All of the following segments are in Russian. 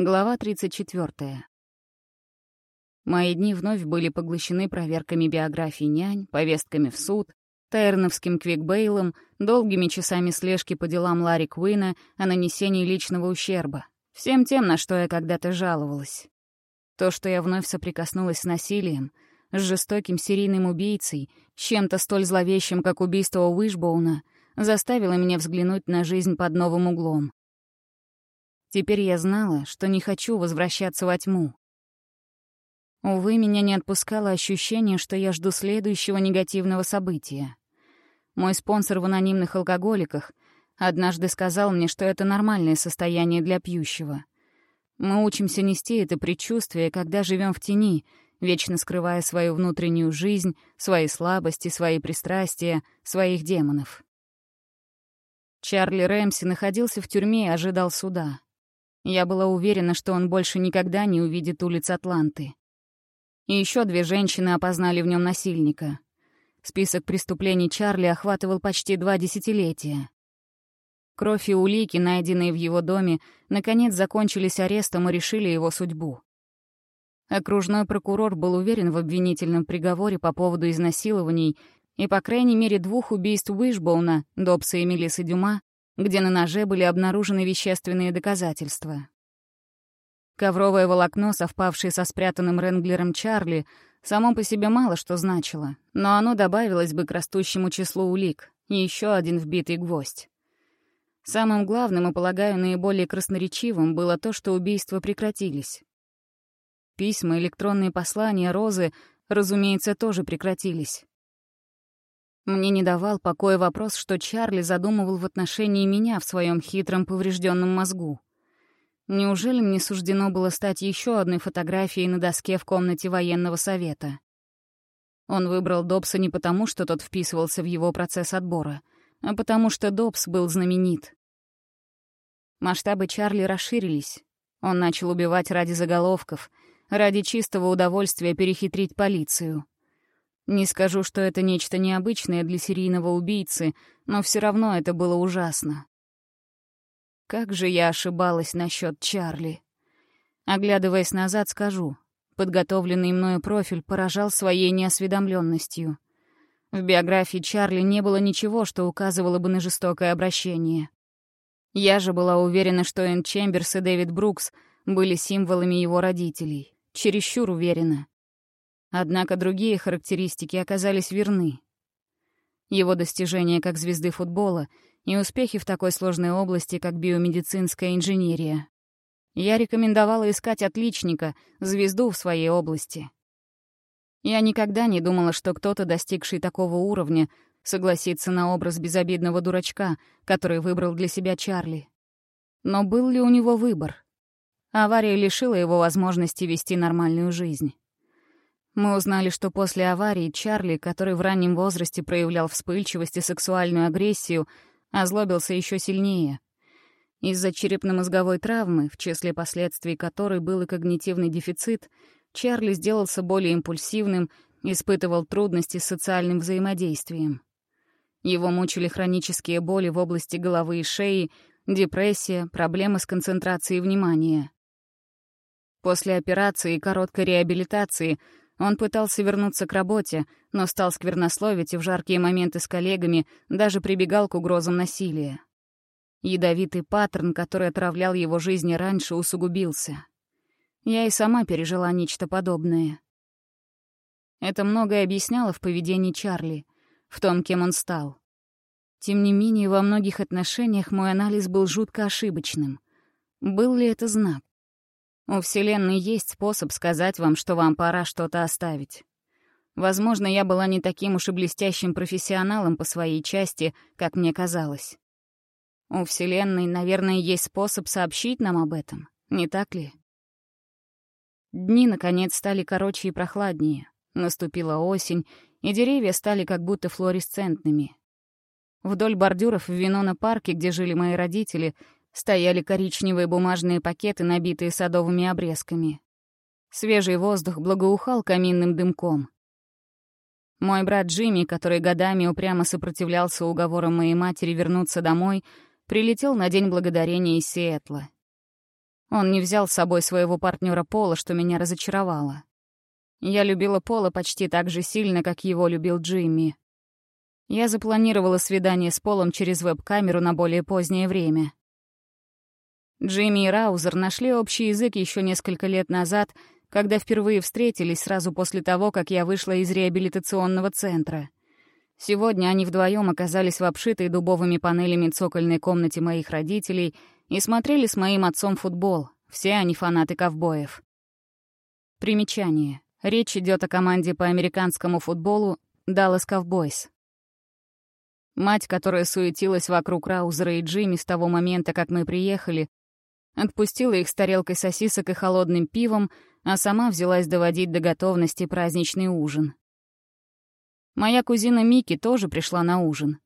Глава 34. Мои дни вновь были поглощены проверками биографий нянь, повестками в суд, Тайрновским квикбейлом, долгими часами слежки по делам Ларри Куина о нанесении личного ущерба. Всем тем, на что я когда-то жаловалась. То, что я вновь соприкоснулась с насилием, с жестоким серийным убийцей, чем-то столь зловещим, как убийство Уишбоуна, заставило меня взглянуть на жизнь под новым углом. Теперь я знала, что не хочу возвращаться во тьму. Увы, меня не отпускало ощущение, что я жду следующего негативного события. Мой спонсор в анонимных алкоголиках однажды сказал мне, что это нормальное состояние для пьющего. Мы учимся нести это предчувствие, когда живем в тени, вечно скрывая свою внутреннюю жизнь, свои слабости, свои пристрастия, своих демонов. Чарли Рэмси находился в тюрьме и ожидал суда. Я была уверена, что он больше никогда не увидит улиц Атланты. И еще две женщины опознали в нем насильника. Список преступлений Чарли охватывал почти два десятилетия. Кровь и улики, найденные в его доме, наконец закончились арестом и решили его судьбу. Окружной прокурор был уверен в обвинительном приговоре по поводу изнасилований и, по крайней мере, двух убийств Уишбоуна, Добса и Мелисы Дюма, где на ноже были обнаружены вещественные доказательства. Ковровое волокно, совпавшее со спрятанным Ренглером Чарли, само по себе мало что значило, но оно добавилось бы к растущему числу улик, и еще один вбитый гвоздь. Самым главным и, полагаю, наиболее красноречивым было то, что убийства прекратились. Письма, электронные послания, розы, разумеется, тоже прекратились. Мне не давал покоя вопрос, что Чарли задумывал в отношении меня в своем хитром поврежденном мозгу. Неужели мне суждено было стать еще одной фотографией на доске в комнате военного совета? Он выбрал Добса не потому, что тот вписывался в его процесс отбора, а потому что Добс был знаменит. Масштабы Чарли расширились. Он начал убивать ради заголовков, ради чистого удовольствия перехитрить полицию — не скажу, что это нечто необычное для серийного убийцы, но все равно это было ужасно. Как же я ошибалась насчет Чарли. Оглядываясь назад, скажу, подготовленный мною профиль поражал своей неосведомленностью. В биографии Чарли не было ничего, что указывало бы на жестокое обращение. Я же была уверена, что Энн Чемберс и Дэвид Брукс были символами его родителей. Чересчур уверена. Однако другие характеристики оказались верны. Его достижения как звезды футбола и успехи в такой сложной области, как биомедицинская инженерия. Я рекомендовала искать отличника, звезду в своей области. Я никогда не думала, что кто-то, достигший такого уровня, согласится на образ безобидного дурачка, который выбрал для себя Чарли. Но был ли у него выбор? Авария лишила его возможности вести нормальную жизнь. Мы узнали, что после аварии Чарли, который в раннем возрасте проявлял вспыльчивость и сексуальную агрессию, озлобился еще сильнее. Из-за черепно-мозговой травмы, в числе последствий которой был и когнитивный дефицит, Чарли сделался более импульсивным, испытывал трудности с социальным взаимодействием. Его мучили хронические боли в области головы и шеи, депрессия, проблемы с концентрацией внимания. После операции и короткой реабилитации — он пытался вернуться к работе, но стал сквернословить и в жаркие моменты с коллегами даже прибегал к угрозам насилия. Ядовитый паттерн, который отравлял его жизнь раньше, усугубился. Я и сама пережила нечто подобное. Это многое объясняло в поведении Чарли, в том, кем он стал. Тем не менее, во многих отношениях мой анализ был жутко ошибочным. Был ли это знак? У Вселенной есть способ сказать вам, что вам пора что-то оставить. Возможно, я была не таким уж и блестящим профессионалом по своей части, как мне казалось. У Вселенной, наверное, есть способ сообщить нам об этом, не так ли? Дни, наконец, стали короче и прохладнее. Наступила осень, и деревья стали как будто флуоресцентными. Вдоль бордюров в Винона-парке, где жили мои родители, Стояли коричневые бумажные пакеты, набитые садовыми обрезками. Свежий воздух благоухал каминным дымком. Мой брат Джимми, который годами упрямо сопротивлялся уговорам моей матери вернуться домой, прилетел на День Благодарения из Сиэтла. Он не взял с собой своего партнера Пола, что меня разочаровало. Я любила Пола почти так же сильно, как его любил Джимми. Я запланировала свидание с Полом через веб-камеру на более позднее время. Джимми и Раузер нашли общий язык еще несколько лет назад, когда впервые встретились сразу после того, как я вышла из реабилитационного центра. Сегодня они вдвоем оказались в обшитой дубовыми панелями цокольной комнате моих родителей и смотрели с моим отцом футбол. Все они фанаты ковбоев. Примечание. Речь идет о команде по американскому футболу «Даллас Ковбойс». Мать, которая суетилась вокруг Раузера и Джимми с того момента, как мы приехали, отпустила их с тарелкой сосисок и холодным пивом, а сама взялась доводить до готовности праздничный ужин. Моя кузина Мики тоже пришла на ужин.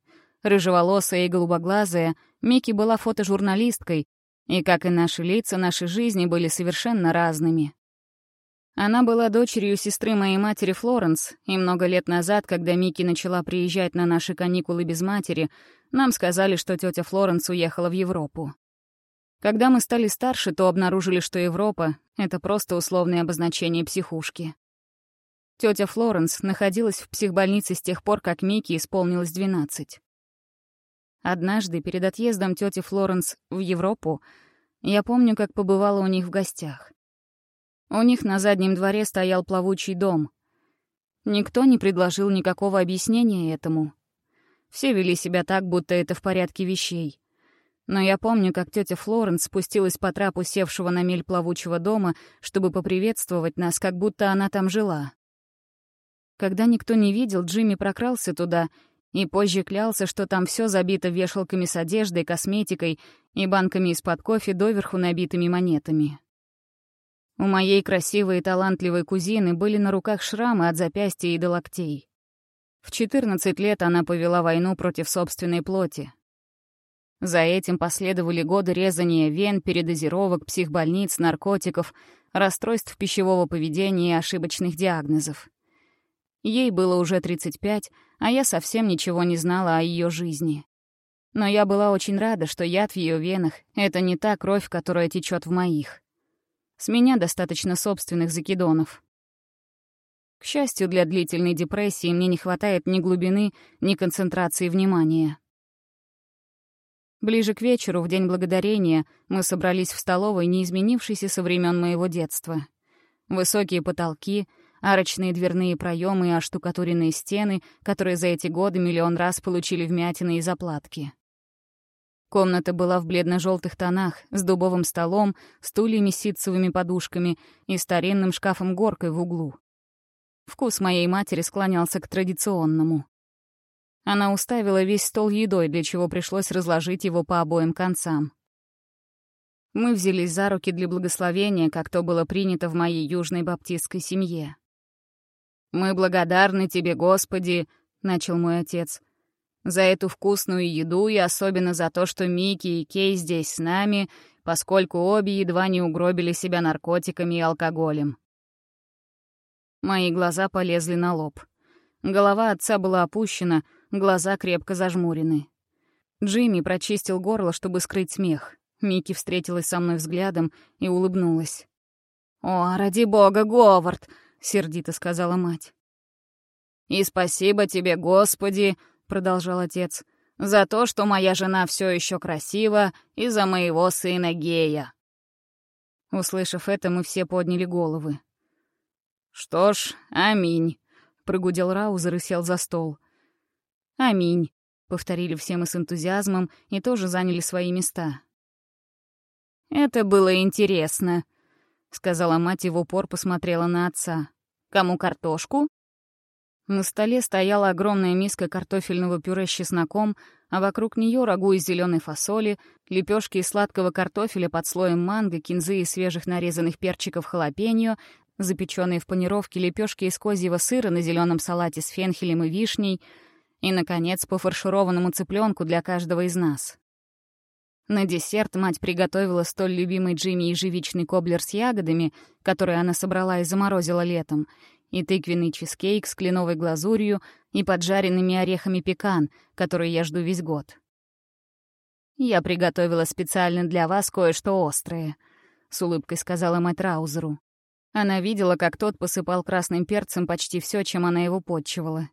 Рыжеволосая и голубоглазая, Мики была фотожурналисткой, и, как и наши лица, наши жизни были совершенно разными. Она была дочерью сестры моей матери Флоренс, и много лет назад, когда Мики начала приезжать на наши каникулы без матери, нам сказали, что тетя Флоренс уехала в Европу. Когда мы стали старше, то обнаружили, что Европа — это просто условное обозначение психушки. Тетя Флоренс находилась в психбольнице с тех пор, как Микки исполнилось 12. Однажды, перед отъездом тети Флоренс в Европу, я помню, как побывала у них в гостях. У них на заднем дворе стоял плавучий дом. Никто не предложил никакого объяснения этому. Все вели себя так, будто это в порядке вещей. Но я помню, как тетя Флоренс спустилась по трапу севшего на мель плавучего дома, чтобы поприветствовать нас, как будто она там жила. Когда никто не видел, Джимми прокрался туда и позже клялся, что там все забито вешалками с одеждой, косметикой и банками из-под кофе, доверху набитыми монетами. У моей красивой и талантливой кузины были на руках шрамы от запястья и до локтей. В 14 лет она повела войну против собственной плоти. За этим последовали годы резания вен, передозировок, психбольниц, наркотиков, расстройств пищевого поведения и ошибочных диагнозов. Ей было уже 35, а я совсем ничего не знала о ее жизни. Но я была очень рада, что яд в ее венах — это не та кровь, которая течет в моих. С меня достаточно собственных закидонов. К счастью, для длительной депрессии мне не хватает ни глубины, ни концентрации внимания. Ближе к вечеру, в День Благодарения, мы собрались в столовой, не изменившейся со времен моего детства. Высокие потолки — арочные дверные проемы и оштукатуренные стены, которые за эти годы миллион раз получили вмятины и заплатки. Комната была в бледно-желтых тонах, с дубовым столом, стульями с ситцевыми подушками и старинным шкафом-горкой в углу. Вкус моей матери склонялся к традиционному. Она уставила весь стол едой, для чего пришлось разложить его по обоим концам. Мы взялись за руки для благословения, как то было принято в моей южной баптистской семье. «Мы благодарны Тебе, Господи», — начал мой отец, «за эту вкусную еду и особенно за то, что Микки и Кей здесь с нами, поскольку обе едва не угробили себя наркотиками и алкоголем». Мои глаза полезли на лоб. Голова отца была опущена, глаза крепко зажмурены. Джимми прочистил горло, чтобы скрыть смех. Микки встретилась со мной взглядом и улыбнулась. «О, ради бога, Говард! — сердито сказала мать. «И спасибо тебе, Господи», — продолжал отец, «за то, что моя жена все еще красива, и за моего сына Гея». Услышав это, мы все подняли головы. «Что ж, аминь», — прогудел Раузер и сел за стол. «Аминь», — повторили все мы с энтузиазмом и тоже заняли свои места. «Это было интересно», — сказала мать и в упор посмотрела на отца. «Кому картошку?» На столе стояла огромная миска картофельного пюре с чесноком, а вокруг нее рагу из зеленой фасоли, лепешки из сладкого картофеля под слоем манго, кинзы и свежих нарезанных перчиков халапеньо, запеченные в панировке лепешки из козьего сыра на зеленом салате с фенхелем и вишней, и, наконец, по фаршированному цыпленку для каждого из нас. На десерт мать приготовила столь любимый Джимми ежевичный коблер с ягодами, который она собрала и заморозила летом, и тыквенный чизкейк с кленовой глазурью и поджаренными орехами пекан, который я жду весь год. «Я приготовила специально для вас кое-что острое», — с улыбкой сказала мать Раузеру. Она видела, как тот посыпал красным перцем почти все, чем она его подчивала.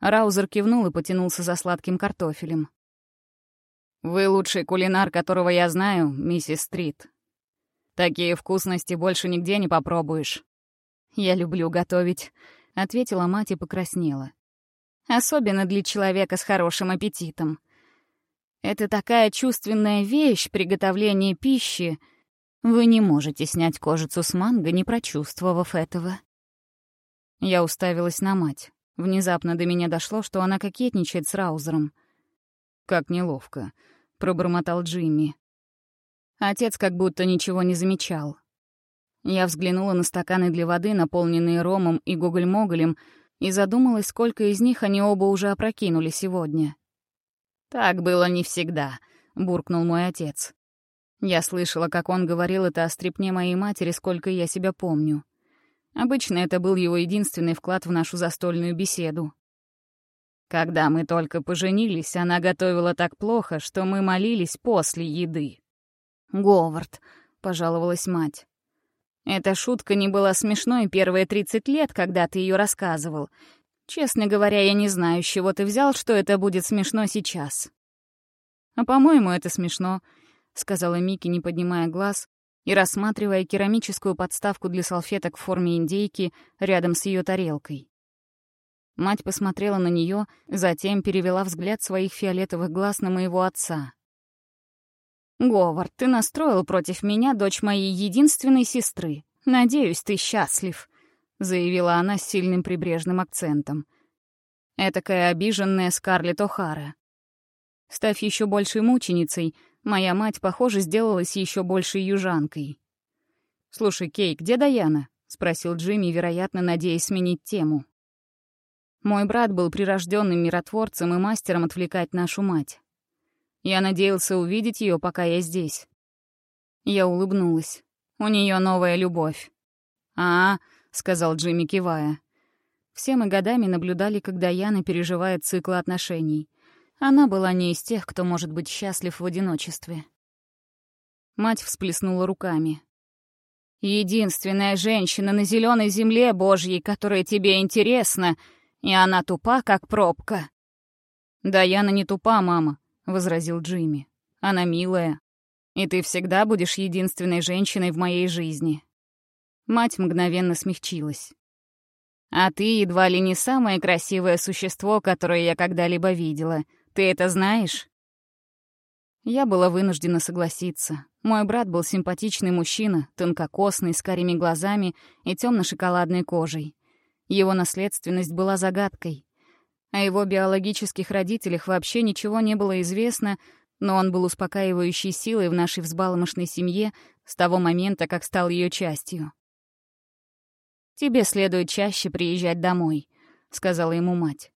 Раузер кивнул и потянулся за сладким картофелем. «Вы лучший кулинар, которого я знаю, миссис Стрит. Такие вкусности больше нигде не попробуешь». «Я люблю готовить», — ответила мать и покраснела. «Особенно для человека с хорошим аппетитом. Это такая чувственная вещь, приготовление пищи. Вы не можете снять кожицу с манго, не прочувствовав этого». Я уставилась на мать. Внезапно до меня дошло, что она кокетничает с Раузером. «Как неловко», — пробормотал Джимми. Отец как будто ничего не замечал. Я взглянула на стаканы для воды, наполненные ромом и гоголь-моголем, и задумалась, сколько из них они оба уже опрокинули сегодня. «Так было не всегда», — буркнул мой отец. Я слышала, как он говорил это о стрипне моей матери, сколько я себя помню. Обычно это был его единственный вклад в нашу застольную беседу. Когда мы только поженились, она готовила так плохо, что мы молились после еды. «Говард», — пожаловалась мать. «Эта шутка не была смешной первые тридцать лет, когда ты ее рассказывал. Честно говоря, я не знаю, с чего ты взял, что это будет смешно сейчас». «А, по-моему, это смешно», — сказала Микки, не поднимая глаз, и рассматривая керамическую подставку для салфеток в форме индейки рядом с ее тарелкой. Мать посмотрела на нее, затем перевела взгляд своих фиолетовых глаз на моего отца. «Говард, ты настроил против меня дочь моей единственной сестры. Надеюсь, ты счастлив», — заявила она с сильным прибрежным акцентом. Этакая обиженная Скарлетт О'Хара. Став еще большей мученицей, Моя мать, похоже, сделалась еще большей южанкой. «Слушай, Кей, где Даяна?» — спросил Джимми, вероятно, надеясь сменить тему. Мой брат был прирожденным миротворцем и мастером отвлекать нашу мать. Я надеялся увидеть ее, пока я здесь. Я улыбнулась. У нее новая любовь. «А, — сказал Джимми, кивая. Все мы годами наблюдали, как Даяна переживает цикл отношений. Она была не из тех, кто может быть счастлив в одиночестве. Мать всплеснула руками. «Единственная женщина на зеленой земле Божьей, которая тебе интересна, и она тупа, как пробка». «Да Яна не тупа, мама», — возразил Джимми. «Она милая. И ты всегда будешь единственной женщиной в моей жизни». Мать мгновенно смягчилась. «А ты едва ли не самое красивое существо, которое я когда-либо видела. Ты это знаешь?» Я была вынуждена согласиться. Мой брат был симпатичный мужчина, тонкокосный, с карими глазами и темно-шоколадной кожей. Его наследственность была загадкой. О его биологических родителях вообще ничего не было известно, но он был успокаивающей силой в нашей взбаломошной семье с того момента, как стал ее частью. «Тебе следует чаще приезжать домой», — сказала ему мать.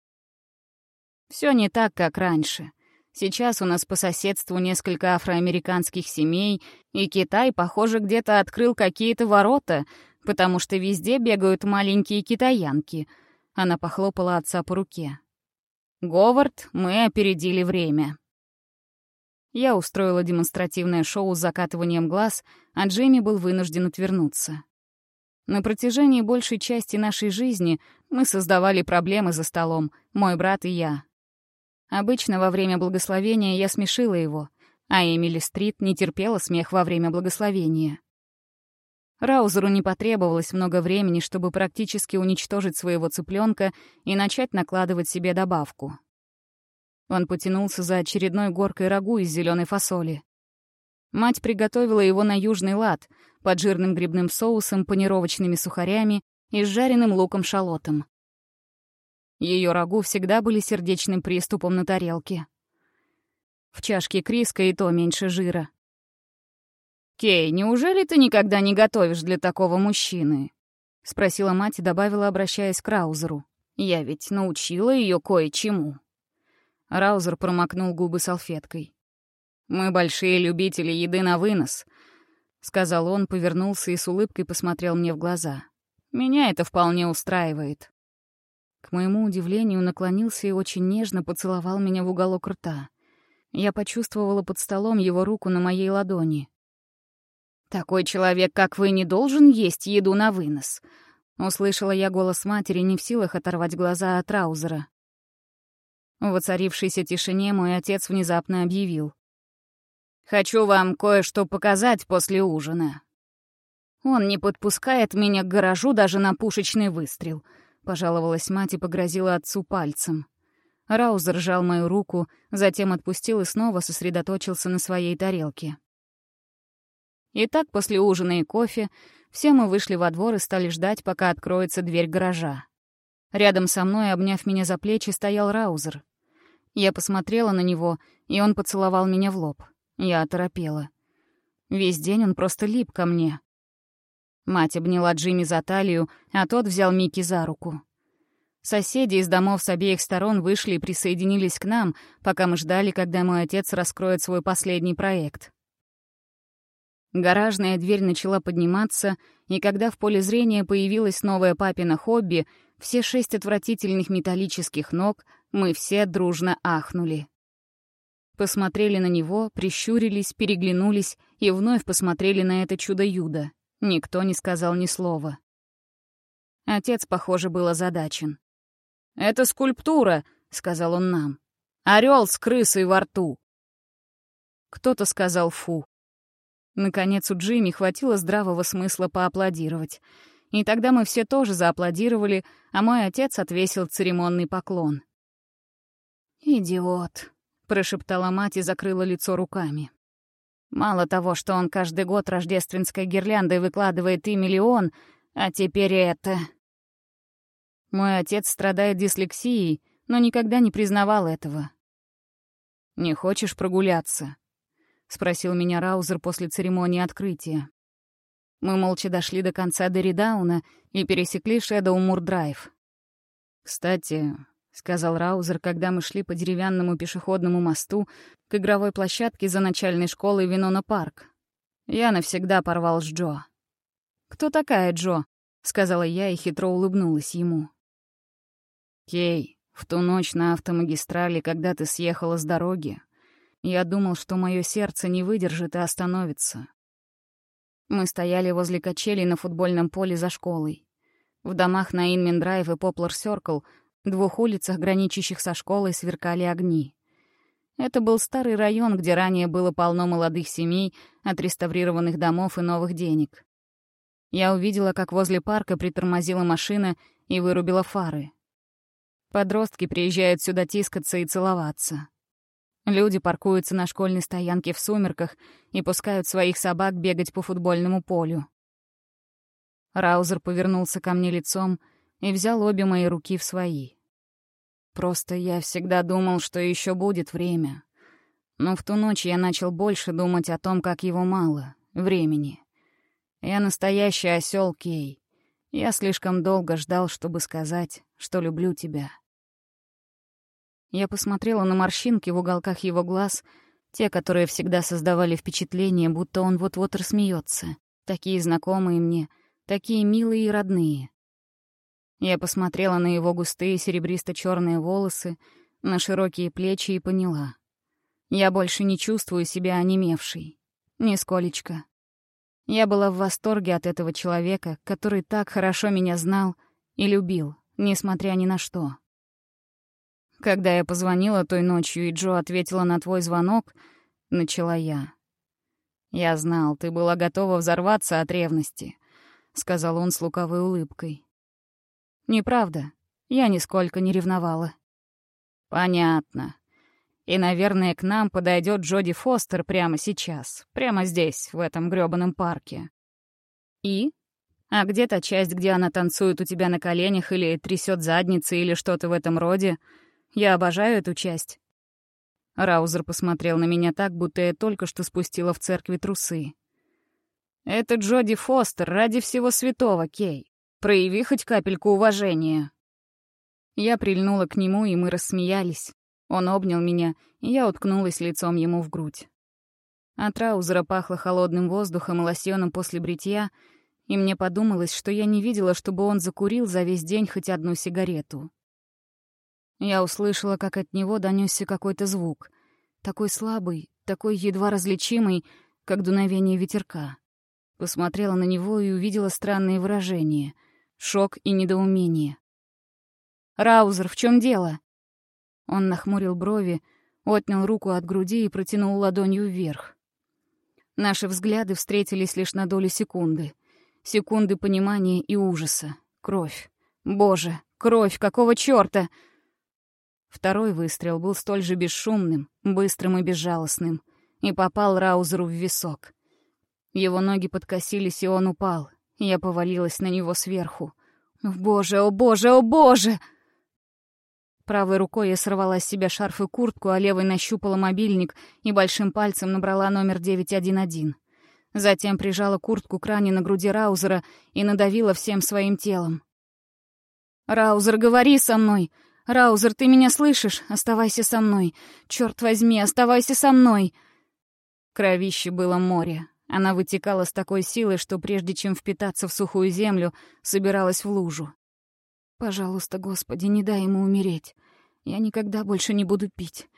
Все не так, как раньше. Сейчас у нас по соседству несколько афроамериканских семей, и Китай, похоже, где-то открыл какие-то ворота, потому что везде бегают маленькие китаянки. Она похлопала отца по руке. «Говард, мы опередили время». Я устроила демонстративное шоу с закатыванием глаз, а Джейми был вынужден отвернуться. На протяжении большей части нашей жизни мы создавали проблемы за столом, мой брат и я, Обычно во время благословения я смешила его, а Эмили Стрит не терпела смех во время благословения. Раузеру не потребовалось много времени, чтобы практически уничтожить своего цыпленка и начать накладывать себе добавку. Он потянулся за очередной горкой рагу из зеленой фасоли. Мать приготовила его на южный лад, под жирным грибным соусом, панировочными сухарями и с жареным луком-шалотом. Ее рагу всегда были сердечным приступом на тарелке. В чашке Криска и то меньше жира. «Кей, неужели ты никогда не готовишь для такого мужчины?» — спросила мать и добавила, обращаясь к Раузеру. «Я ведь научила ее кое-чему». Раузер промокнул губы салфеткой. «Мы большие любители еды на вынос», — сказал он, повернулся и с улыбкой посмотрел мне в глаза. «Меня это вполне устраивает». К моему удивлению, наклонился и очень нежно поцеловал меня в уголок рта. Я почувствовала под столом его руку на моей ладони. «Такой человек, как вы, не должен есть еду на вынос», — услышала я голос матери, не в силах оторвать глаза от траузера. В воцарившейся тишине мой отец внезапно объявил. «Хочу вам кое-что показать после ужина». «Он не подпускает меня к гаражу даже на пушечный выстрел», — пожаловалась мать и погрозила отцу пальцем. Раузер сжал мою руку, затем отпустил и снова сосредоточился на своей тарелке. Итак, после ужина и кофе все мы вышли во двор и стали ждать, пока откроется дверь гаража. Рядом со мной, обняв меня за плечи, стоял Раузер. Я посмотрела на него, и он поцеловал меня в лоб. Я оторопела. Весь день он просто лип ко мне. Мать обняла Джимми за талию, а тот взял Микки за руку. Соседи из домов с обеих сторон вышли и присоединились к нам, пока мы ждали, когда мой отец раскроет свой последний проект. Гаражная дверь начала подниматься, и когда в поле зрения появилась новая папина хобби, все шесть отвратительных металлических ног, мы все дружно ахнули. Посмотрели на него, прищурились, переглянулись и вновь посмотрели на это чудо-юдо. Никто не сказал ни слова. Отец, похоже, был озадачен. «Это скульптура», — сказал он нам. «Орел с крысой во рту». Кто-то сказал «фу». Наконец у Джимми хватило здравого смысла поаплодировать. И тогда мы все тоже зааплодировали, а мой отец отвесил церемонный поклон. «Идиот», — прошептала мать и закрыла лицо руками. «Мало того, что он каждый год рождественской гирляндой выкладывает и миллион, а теперь это...» Мой отец страдает дислексией, но никогда не признавал этого. «Не хочешь прогуляться?» — спросил меня Раузер после церемонии открытия. Мы молча дошли до конца Деридауна и пересекли Шэдоу-Мур-Драйв. «Кстати», — сказал Раузер, когда мы шли по деревянному пешеходному мосту к игровой площадке за начальной школой Винона Парк. «Я навсегда порвал с Джо». «Кто такая Джо?» — сказала я и хитро улыбнулась ему. «Кей, в ту ночь на автомагистрали, когда ты съехала с дороги, я думал, что мое сердце не выдержит и остановится. Мы стояли возле качелей на футбольном поле за школой. В домах на Инмен-Драйв и Поплар-Сёркл, двух улицах, граничащих со школой, сверкали огни. Это был старый район, где ранее было полно молодых семей, отреставрированных домов и новых денег. Я увидела, как возле парка притормозила машина и вырубила фары. Подростки приезжают сюда тискаться и целоваться. Люди паркуются на школьной стоянке в сумерках и пускают своих собак бегать по футбольному полю. Раузер повернулся ко мне лицом и взял обе мои руки в свои. Просто я всегда думал, что еще будет время. Но в ту ночь я начал больше думать о том, как его мало, времени. Я настоящий осел Кей. Я слишком долго ждал, чтобы сказать, что люблю тебя. Я посмотрела на морщинки в уголках его глаз, те, которые всегда создавали впечатление, будто он вот-вот рассмеется. Такие знакомые мне, такие милые и родные. Я посмотрела на его густые серебристо черные волосы, на широкие плечи и поняла. Я больше не чувствую себя онемевшей. Нисколечко. Я была в восторге от этого человека, который так хорошо меня знал и любил, несмотря ни на что. Когда я позвонила той ночью, и Джо ответила на твой звонок, начала я. «Я знал, ты была готова взорваться от ревности», — сказал он с лукавой улыбкой. «Неправда. Я нисколько не ревновала». «Понятно. И, наверное, к нам подойдет Джоди Фостер прямо сейчас, прямо здесь, в этом грёбаном парке». «И? А где та часть, где она танцует у тебя на коленях или трясет задницей или что-то в этом роде?» Я обожаю эту часть». Раузер посмотрел на меня так, будто я только что спустила в церкви трусы. «Это Джоди Фостер, ради всего святого, Кей. Прояви хоть капельку уважения». Я прильнула к нему, и мы рассмеялись. Он обнял меня, и я уткнулась лицом ему в грудь. От Раузера пахло холодным воздухом и лосьоном после бритья, и мне подумалось, что я не видела, чтобы он закурил за весь день хоть одну сигарету. Я услышала, как от него донесся какой-то звук. Такой слабый, такой едва различимый, как дуновение ветерка. Посмотрела на него и увидела странные выражения. Шок и недоумение. «Раузер, в чем дело?» Он нахмурил брови, отнял руку от груди и протянул ладонью вверх. Наши взгляды встретились лишь на долю секунды. Секунды понимания и ужаса. Кровь. Боже, кровь, какого чёрта? Второй выстрел был столь же бесшумным, быстрым и безжалостным, и попал Раузеру в висок. Его ноги подкосились, и он упал. Я повалилась на него сверху. «О боже, о боже, о боже!» Правой рукой я сорвала с себя шарф и куртку, а левой нащупала мобильник и большим пальцем набрала номер 911. Затем прижала куртку к ране на груди Раузера и надавила всем своим телом. «Раузер, говори со мной! Раузер, ты меня слышишь? Оставайся со мной! Черт возьми, оставайся со мной!» Кровище было море. Она вытекала с такой силой, что прежде чем впитаться в сухую землю, собиралась в лужу. Пожалуйста, Господи, не дай ему умереть. Я никогда больше не буду пить.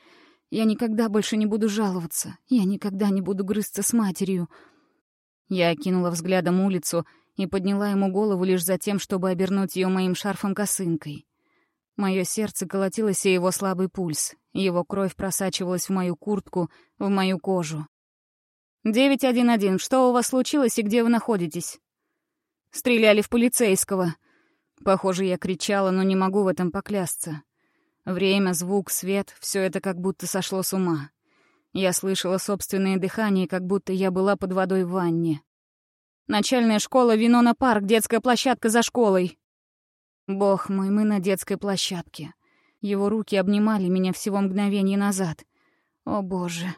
Я никогда больше не буду жаловаться. Я никогда не буду грызться с матерью. Я окинула взглядом улицу и подняла ему голову лишь за тем, чтобы обернуть ее моим шарфом-косынкой. Мое сердце колотилось, и его слабый пульс. Его кровь просачивалась в мою куртку, в мою кожу. «911, что у вас случилось и где вы находитесь?» «Стреляли в полицейского», Похоже, я кричала, но не могу в этом поклясться. Время, звук, свет — все это как будто сошло с ума. Я слышала собственное дыхание, как будто я была под водой в ванне. Начальная школа Винона Парк, детская площадка за школой. Бог мой, мы на детской площадке. Его руки обнимали меня всего мгновение назад. О, Боже.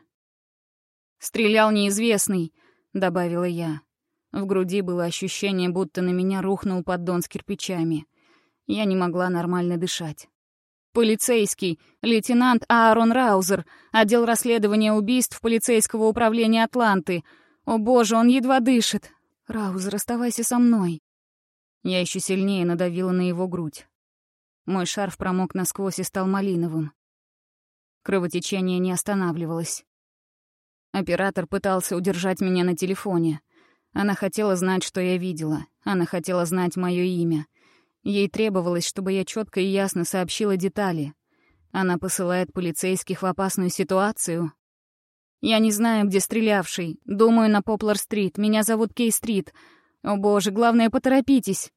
«Стрелял неизвестный», — добавила я. В груди было ощущение, будто на меня рухнул поддон с кирпичами. Я не могла нормально дышать. Полицейский, лейтенант Аарон Раузер, отдел расследования убийств полицейского управления Атланты. О боже, он едва дышит. Раузер, оставайся со мной. Я еще сильнее надавила на его грудь. Мой шарф промок насквозь и стал малиновым. Кровотечение не останавливалось. Оператор пытался удержать меня на телефоне — она хотела знать, что я видела. Она хотела знать мое имя. Ей требовалось, чтобы я четко и ясно сообщила детали. Она посылает полицейских в опасную ситуацию. Я не знаю, где стрелявший. Думаю, на Поплар-стрит. Меня зовут Кей-стрит. О боже, главное, поторопитесь.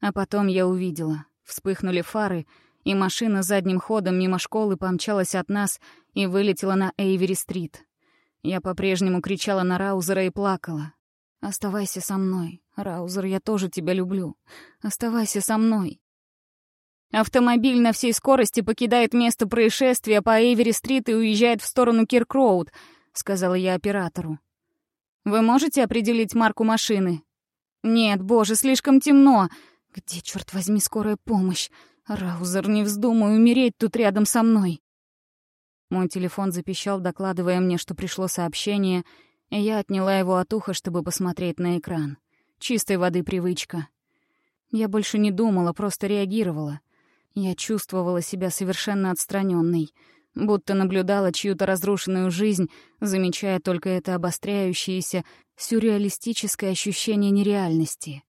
А потом я увидела. Вспыхнули фары, и машина задним ходом мимо школы помчалась от нас и вылетела на Эйвери-стрит. Я по-прежнему кричала на Раузера и плакала. Оставайся со мной. Раузер, я тоже тебя люблю. Оставайся со мной. Автомобиль на всей скорости покидает место происшествия по Эйвери-стрит и уезжает в сторону Кирк-роуд, сказала я оператору. Вы можете определить марку машины? Нет, боже, слишком темно. Где, черт возьми, скорая помощь? Раузер, не вздумай умереть тут рядом со мной. Мой телефон запищал, докладывая мне, что пришло сообщение — я отняла его от уха, чтобы посмотреть на экран. Чистой воды привычка. Я больше не думала, просто реагировала. Я чувствовала себя совершенно отстраненной, будто наблюдала чью-то разрушенную жизнь, замечая только это обостряющееся, сюрреалистическое ощущение нереальности.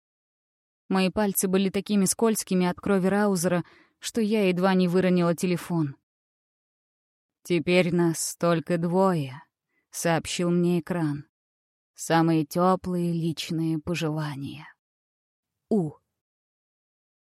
Мои пальцы были такими скользкими от крови Раузера, что я едва не выронила телефон. «Теперь нас только двое», сообщил мне экран. Самые теплые личные пожелания. У.